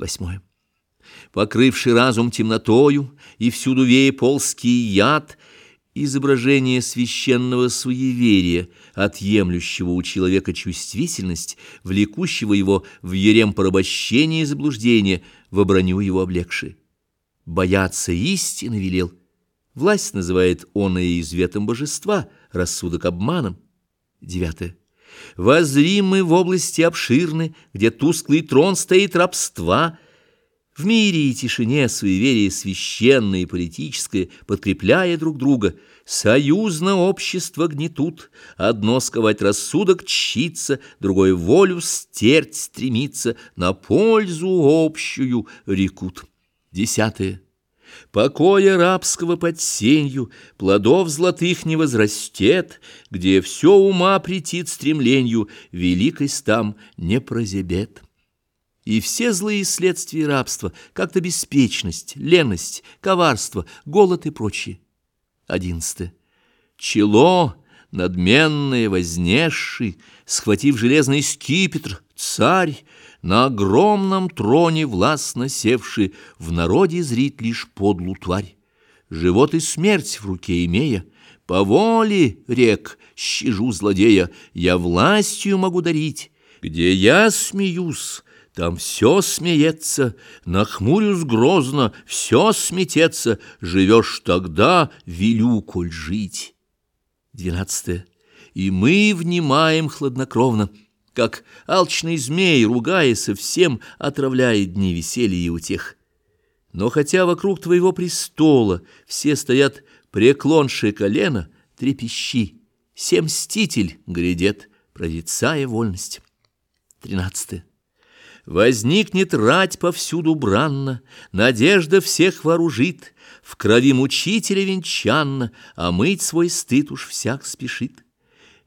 Восьмое. Покрывший разум темнотою и всюду вея полский яд, изображение священного суеверия, отъемлющего у человека чувствительность, влекущего его в ерем порабощения и заблуждения, в оброню его облегши. Бояться истины велел. Власть называет он и изветом божества, рассудок обманом. Девятое. Возри мы в области обширны, где тусклый трон стоит рабства. В мире и тишине суеверие священное и политическое, подкрепляя друг друга, союзно общество гнетут, одно сковать рассудок чится, другое волю стереть стремится, на пользу общую рекут. Десятое. Покоя рабского под сенью, плодов золотых не возрастет, где все ума претит стремлению, великость там не прозябет. И все злые следствия рабства, как-то беспечность, леность, коварство, голод и прочее. Одиннадцатое. Чело, надменное, вознесший, схватив железный скипетр, царь, на огромном троне властно севший, в народе зрит лишь подлу тварь. Живот и смерть в руке имея, по воле, рек, щажу злодея, я властью могу дарить. Где я смеюсь, там все смеется, нахмурюсь грозно, все сметется, живешь тогда, велю, коль жить. Двенадцатое. И мы внимаем хладнокровно, как алчный змей, ругаясь всем, отравляет дни веселья и утех. Но хотя вокруг твоего престола все стоят преклоншие колено, трепещи, все мститель грядет, прорицая вольность. Тринадцатое. Возникнет рать повсюду бранно, Надежда всех вооружит, В крови мучителя венчанно, А мыть свой стыд уж всяк спешит.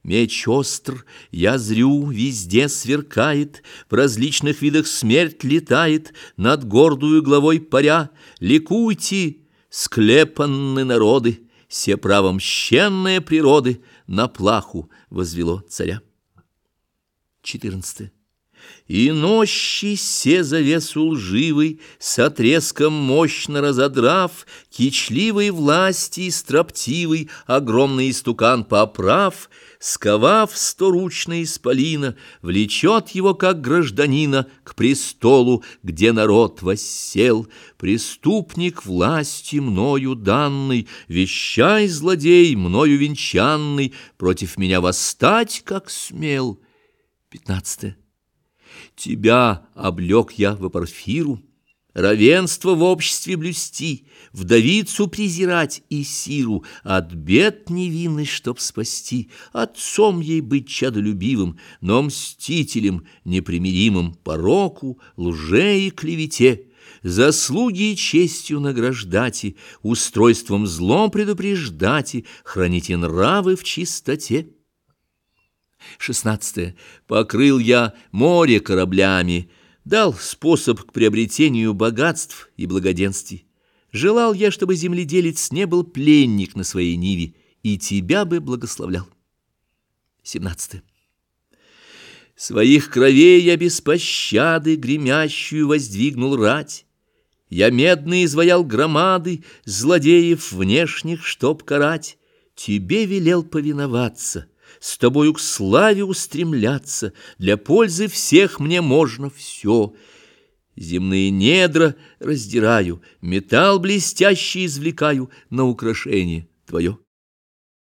Меч остр, я зрю, везде сверкает, В различных видах смерть летает, Над гордую главой паря. Ликуйте, склепанны народы, Се правом щенные природы На плаху возвело царя. 14. И нощи се завесу лживый, С отрезком мощно разодрав, Кичливой власти строптивый Огромный истукан поправ, Сковав сторучно исполина, Влечет его, как гражданина, К престолу, где народ воссел. Преступник власти мною данный, Вещай, злодей, мною венчанный, Против меня восстать, как смел. Пятнадцатое. Тебя облег я в апорфиру, Равенство в обществе блюсти, Вдовицу презирать и сиру, От бед невинной, чтоб спасти, Отцом ей быть чадолюбивым, Но мстителем непримиримым Пороку, лже и клевете, Заслуги и честью награждати, Устройством злом предупреждати, Храните нравы в чистоте. Шестнадцатое. Покрыл я море кораблями, дал способ к приобретению богатств и благоденствий. Желал я, чтобы земледелец не был пленник на своей ниве, и тебя бы благословлял. Семнадцатое. Своих кровей я без пощады гремящую воздвигнул рать. Я медно изваял громады, злодеев внешних, чтоб карать. Тебе велел повиноваться — с тобою к славе устремляться, для пользы всех мне можно все. Земные недра раздираю, металл блестящий извлекаю на украшение твое.